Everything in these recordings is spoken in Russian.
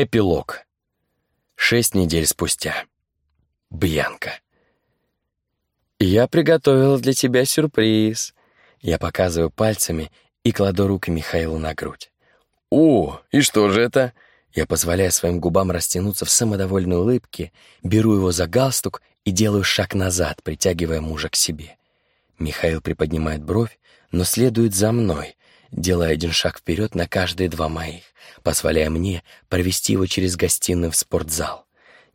Эпилог. Шесть недель спустя. Бьянка. «Я приготовила для тебя сюрприз». Я показываю пальцами и кладу руки Михаилу на грудь. «О, и что же это?» Я позволяю своим губам растянуться в самодовольной улыбке, беру его за галстук и делаю шаг назад, притягивая мужа к себе. Михаил приподнимает бровь, но следует за мной, делая один шаг вперед на каждые два моих, позволяя мне провести его через гостиную в спортзал.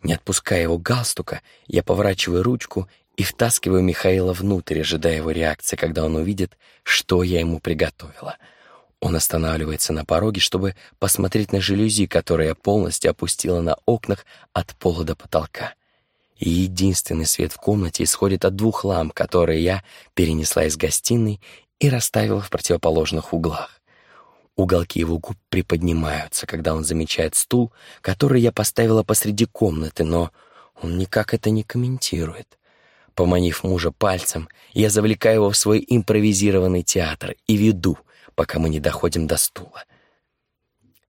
Не отпуская его галстука, я поворачиваю ручку и втаскиваю Михаила внутрь, ожидая его реакции, когда он увидит, что я ему приготовила — он останавливается на пороге, чтобы посмотреть на жалюзи, которые я полностью опустила на окнах от пола до потолка. И единственный свет в комнате исходит от двух ламп, которые я перенесла из гостиной и расставила в противоположных углах. Уголки его губ приподнимаются, когда он замечает стул, который я поставила посреди комнаты, но он никак это не комментирует. Поманив мужа пальцем, я завлекаю его в свой импровизированный театр и веду — пока мы не доходим до стула.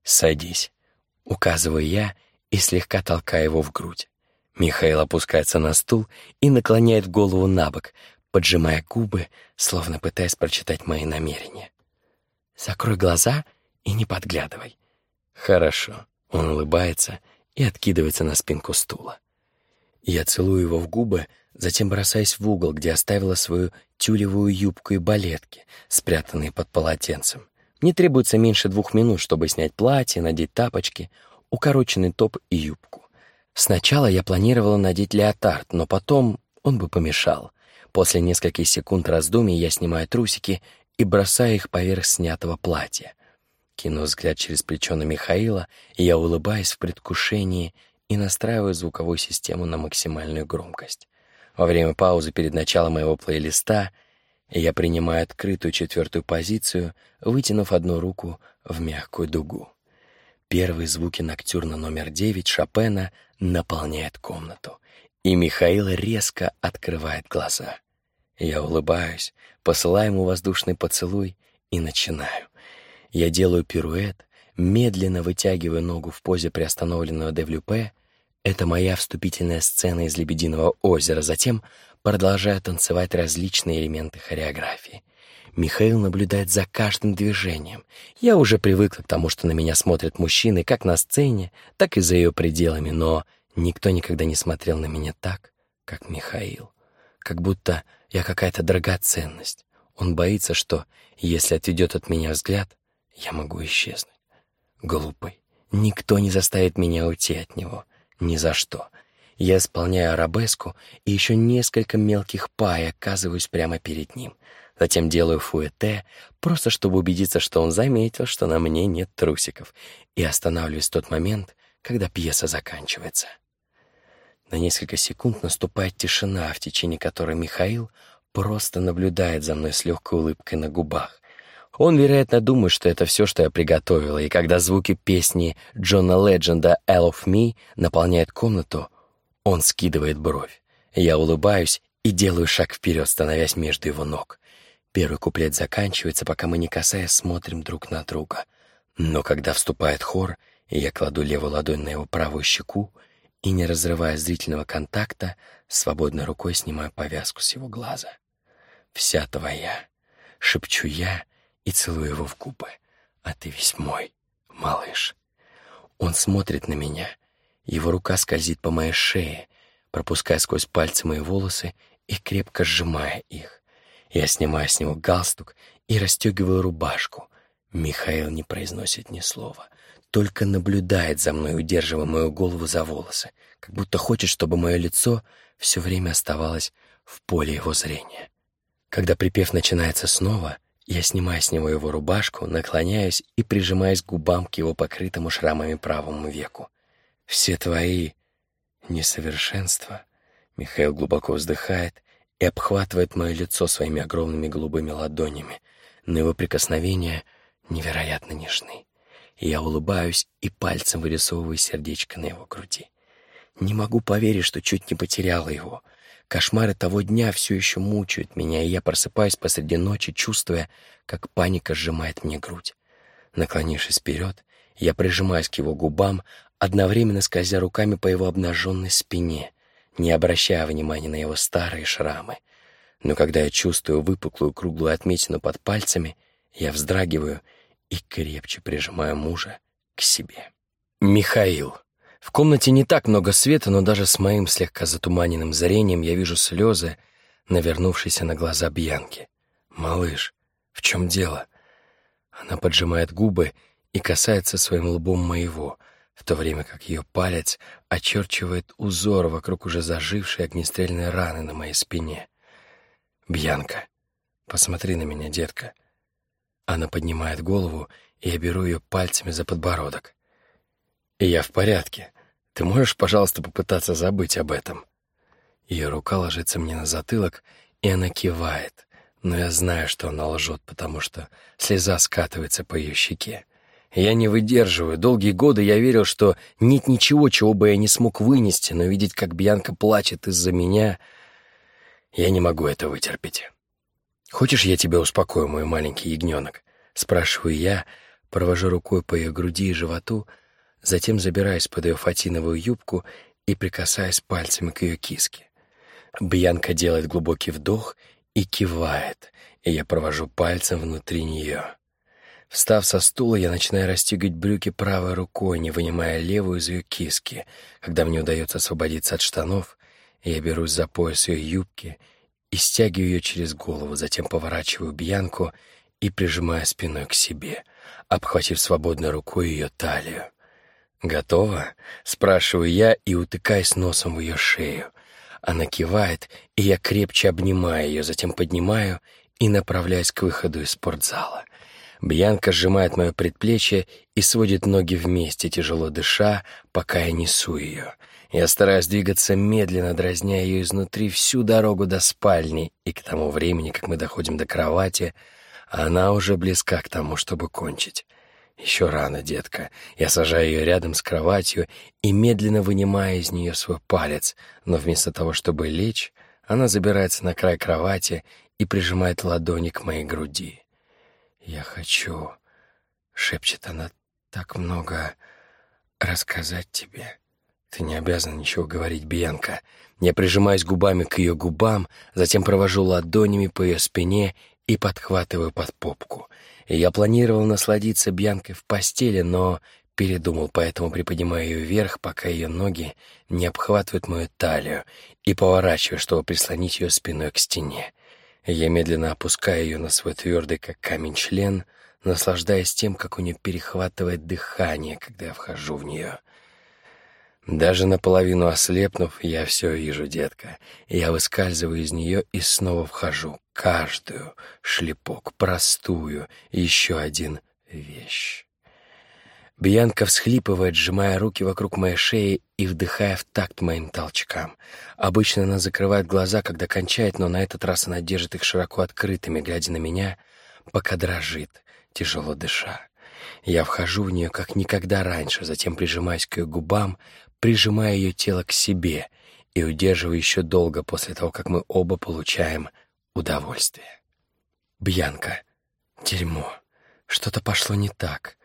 «Садись», — указываю я и слегка толкаю его в грудь. Михаил опускается на стул и наклоняет голову на бок, поджимая губы, словно пытаясь прочитать мои намерения. «Закрой глаза и не подглядывай». «Хорошо». Он улыбается и откидывается на спинку стула. Я целую его в губы, затем бросаюсь в угол, где оставила свою тюлевую юбку и балетки, спрятанные под полотенцем. Мне требуется меньше двух минут, чтобы снять платье, надеть тапочки, укороченный топ и юбку. Сначала я планировала надеть леотард, но потом он бы помешал. После нескольких секунд раздумий я снимаю трусики и бросаю их поверх снятого платья. Кину взгляд через плечо на Михаила, и я улыбаюсь в предвкушении и настраиваю звуковую систему на максимальную громкость. Во время паузы перед началом моего плейлиста я принимаю открытую четвертую позицию, вытянув одну руку в мягкую дугу. Первые звуки ноктюрна номер девять Шопена наполняют комнату, и Михаил резко открывает глаза. Я улыбаюсь, посылаю ему воздушный поцелуй и начинаю. Я делаю пируэт, медленно вытягиваю ногу в позе приостановленного девлюпе — это моя вступительная сцена из «Лебединого озера». Затем продолжаю танцевать различные элементы хореографии. Михаил наблюдает за каждым движением. Я уже привыкла к тому, что на меня смотрят мужчины как на сцене, так и за ее пределами, но никто никогда не смотрел на меня так, как Михаил. Как будто я какая-то драгоценность. Он боится, что, если отведет от меня взгляд, я могу исчезнуть. Глупый. Никто не заставит меня уйти от него. Ни за что. Я исполняю арабеску и еще несколько мелких пай оказываюсь прямо перед ним. Затем делаю фуэте, просто чтобы убедиться, что он заметил, что на мне нет трусиков, и останавливаюсь в тот момент, когда пьеса заканчивается. На несколько секунд наступает тишина, в течение которой Михаил просто наблюдает за мной с легкой улыбкой на губах, он, вероятно, думает, что это все, что я приготовила, и когда звуки песни Джона Ледженда «All of Me» наполняют комнату, он скидывает бровь. Я улыбаюсь и делаю шаг вперед, становясь между его ног. Первый куплет заканчивается, пока мы, не касаясь, смотрим друг на друга. Но когда вступает хор, и я кладу левую ладонь на его правую щеку и, не разрывая зрительного контакта, свободной рукой снимаю повязку с его глаза. «Вся твоя», — шепчу я, — и целую его в губы. «А ты весь мой, малыш». Он смотрит на меня. Его рука скользит по моей шее, пропуская сквозь пальцы мои волосы и крепко сжимая их. Я снимаю с него галстук и расстегиваю рубашку. Михаил не произносит ни слова, только наблюдает за мной, удерживая мою голову за волосы, как будто хочет, чтобы мое лицо все время оставалось в поле его зрения. Когда припев начинается снова, я снимаю с него его рубашку, наклоняюсь и прижимаюсь губам к его покрытому шрамами правому веку. «Все твои несовершенства...» Михаил глубоко вздыхает и обхватывает мое лицо своими огромными голубыми ладонями. На его прикосновения невероятно нежны. Я улыбаюсь и пальцем вырисовываю сердечко на его груди. Не могу поверить, что чуть не потеряла его — Кошмары того дня все еще мучают меня, и я просыпаюсь посреди ночи, чувствуя, как паника сжимает мне грудь. Наклонившись вперед, я прижимаюсь к его губам, одновременно скользя руками по его обнаженной спине, не обращая внимания на его старые шрамы. Но когда я чувствую выпуклую круглую отметину под пальцами, я вздрагиваю и крепче прижимаю мужа к себе. Михаил. В комнате не так много света, но даже с моим слегка затуманенным зрением я вижу слезы, навернувшиеся на глаза Бьянки. «Малыш, в чем дело?» Она поджимает губы и касается своим лбом моего, в то время как ее палец очерчивает узор вокруг уже зажившей огнестрельной раны на моей спине. «Бьянка, посмотри на меня, детка». Она поднимает голову, и я беру ее пальцами за подбородок. Я в порядке. Ты можешь, пожалуйста, попытаться забыть об этом?» Ее рука ложится мне на затылок, и она кивает, но я знаю, что она лжет, потому что слеза скатывается по ее щеке. Я не выдерживаю. Долгие годы я верил, что нет ничего, чего бы я не смог вынести, но видеть, как Бьянка плачет из-за меня, я не могу это вытерпеть. «Хочешь, я тебя успокою, мой маленький ягненок?» Спрашиваю я, провожу рукой по ее груди и животу, затем забираюсь под ее фатиновую юбку и прикасаюсь пальцами к ее киске. Бьянка делает глубокий вдох и кивает, и я провожу пальцем внутри нее. Встав со стула, я начинаю расстегивать брюки правой рукой, не вынимая левую из ее киски. Когда мне удается освободиться от штанов, я берусь за пояс ее юбки и стягиваю ее через голову, затем поворачиваю Бьянку и прижимаю спиной к себе, обхватив свободной рукой ее талию. «Готово?» — спрашиваю я и утыкаюсь носом в ее шею. Она кивает, и я крепче обнимаю ее, затем поднимаю и направляюсь к выходу из спортзала. Бьянка сжимает мое предплечье и сводит ноги вместе, тяжело дыша, пока я несу ее. Я стараюсь двигаться медленно, дразня ее изнутри всю дорогу до спальни, и к тому времени, как мы доходим до кровати, она уже близка к тому, чтобы кончить. Еще рано, детка. Я сажаю ее рядом с кроватью и медленно вынимаю из нее свой палец, но вместо того, чтобы лечь, она забирается на край кровати и прижимает ладони к моей груди. «Я хочу», — шепчет она, — «так много рассказать тебе». Ты не обязан ничего говорить, Бьянка. Я прижимаюсь губами к ее губам, затем провожу ладонями по ее спине и подхватываю под попку — я планировал насладиться Бьянкой в постели, но передумал, поэтому приподнимаю ее вверх, пока ее ноги не обхватывают мою талию, и поворачиваю, чтобы прислонить ее спиной к стене. Я медленно опускаю ее на свой твердый, как камень, член, наслаждаясь тем, как у нее перехватывает дыхание, когда я вхожу в нее — даже наполовину ослепнув, я все вижу, детка. Я выскальзываю из нее и снова вхожу. Каждую шлепок, простую, еще один вещь. Бьянка всхлипывает, сжимая руки вокруг моей шеи и вдыхая в такт моим толчкам. Обычно она закрывает глаза, когда кончает, но на этот раз она держит их широко открытыми, глядя на меня, пока дрожит, тяжело дыша. Я вхожу в нее как никогда раньше, затем прижимаюсь к ее губам, прижимая ее тело к себе и удерживая еще долго после того, как мы оба получаем удовольствие. Бьянка. Дерьмо. Что-то пошло не так.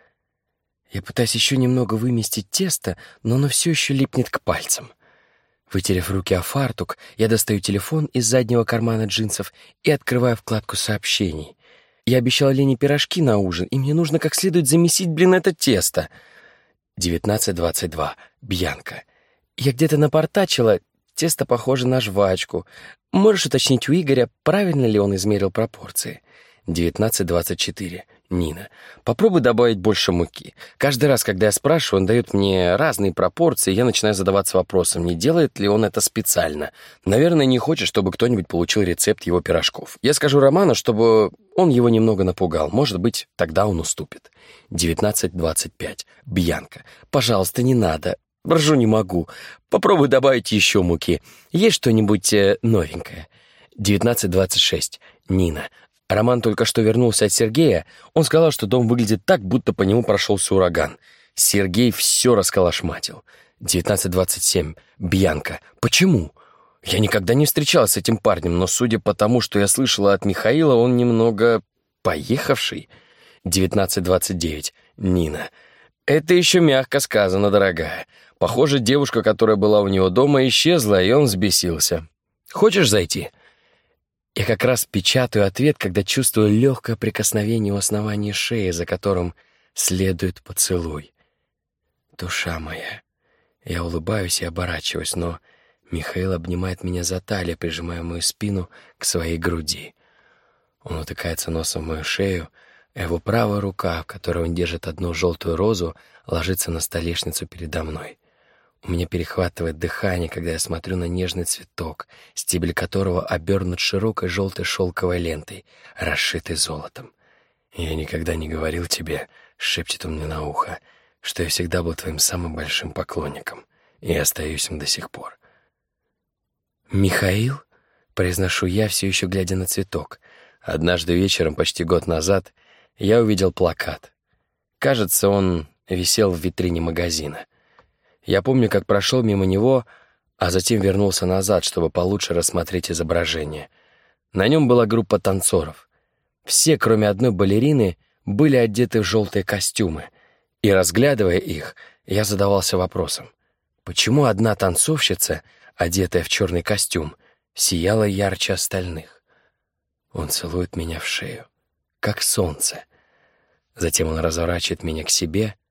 Я пытаюсь еще немного выместить тесто, но оно все еще липнет к пальцам. Вытерев руки о фартук, я достаю телефон из заднего кармана джинсов и открываю вкладку сообщений. Я обещала Лене пирожки на ужин, и мне нужно как следует замесить, блин, это тесто. 19.22. Бьянка. Я где-то напортачила, тесто похоже на жвачку. Можешь уточнить у Игоря, правильно ли он измерил пропорции? 19.24. Нина. Попробуй добавить больше муки. Каждый раз, когда я спрашиваю, он дает мне разные пропорции, и я начинаю задаваться вопросом, не делает ли он это специально. Наверное, не хочет, чтобы кто-нибудь получил рецепт его пирожков. Я скажу Роману, чтобы он его немного напугал. Может быть, тогда он уступит. 19.25. Бьянка. Пожалуйста, не надо. Брожу не могу. Попробуй добавить еще муки. Есть что-нибудь э, новенькое? 19.26. Нина. Роман только что вернулся от Сергея. Он сказал, что дом выглядит так, будто по нему прошелся ураган. Сергей все расколошматил. 19.27. Бьянка. Почему? Я никогда не встречалась с этим парнем, но судя по тому, что я слышала от Михаила, он немного поехавший. 19.29. Нина. Это еще мягко сказано, дорогая. Похоже, девушка, которая была у него дома, исчезла, и он взбесился. Хочешь зайти? Я как раз печатаю ответ, когда чувствую легкое прикосновение у основания шеи, за которым следует поцелуй. Душа моя. Я улыбаюсь и оборачиваюсь, но Михаил обнимает меня за талию, прижимая мою спину к своей груди. Он утыкается носом в мою шею, а его правая рука, в которой он держит одну желтую розу, ложится на столешницу передо мной. У меня перехватывает дыхание, когда я смотрю на нежный цветок, стебель которого обернут широкой желтой шелковой лентой, расшитой золотом. «Я никогда не говорил тебе», — шепчет он мне на ухо, «что я всегда был твоим самым большим поклонником, и остаюсь им до сих пор». «Михаил?» — произношу я, все еще глядя на цветок. Однажды вечером, почти год назад, я увидел плакат. Кажется, он висел в витрине магазина. Я помню, как прошел мимо него, а затем вернулся назад, чтобы получше рассмотреть изображение. На нем была группа танцоров. Все, кроме одной балерины, были одеты в желтые костюмы. И, разглядывая их, я задавался вопросом, почему одна танцовщица, одетая в черный костюм, сияла ярче остальных? Он целует меня в шею, как солнце. Затем он разворачивает меня к себе —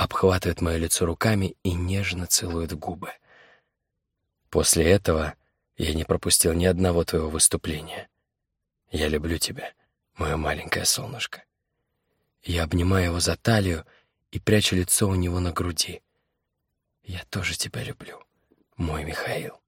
обхватывает мое лицо руками и нежно целует губы. После этого я не пропустил ни одного твоего выступления. Я люблю тебя, мое маленькое солнышко. Я обнимаю его за талию и прячу лицо у него на груди. Я тоже тебя люблю, мой Михаил.